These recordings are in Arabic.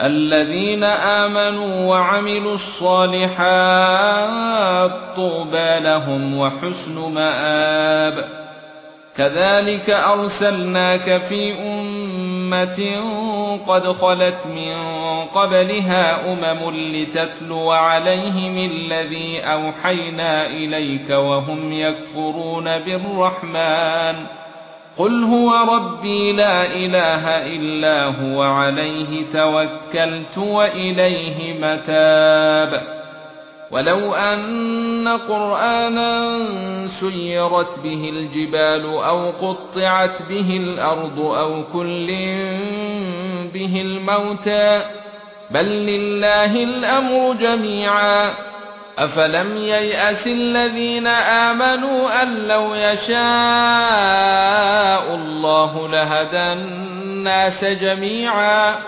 الذين آمنوا وعملوا الصالحات طوبى لهم وحسن مآب. كذلك أرسلناك في أمة قد خلت من قبلها أمم لتتلو عليهم الذي أوحينا إليك وهم يكفرون بالرحمن. قل هو ربي لا اله الا هو عليه توكلت واليه متاب ولو ان قرانا سيرت به الجبال أو قطعت به الأرض أو كل به الموتى بل لله الامر جميعا افلم ييأس الذين امنوا ان لو يشاء الله لهدى الناس جميعا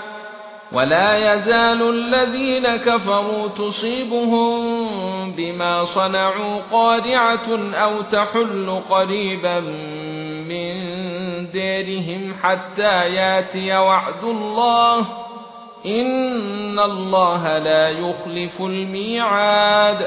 ولا يزال الذين كفروا تصيبهم بما صنعوا قارعة أو تحل قريبا من ديرهم حتى ياتي وعد الله إن الله لا يخلف الميعاد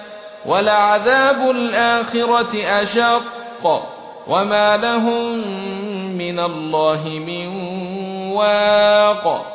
ولعذاب الآخرة أشق وما لهم من الله من واق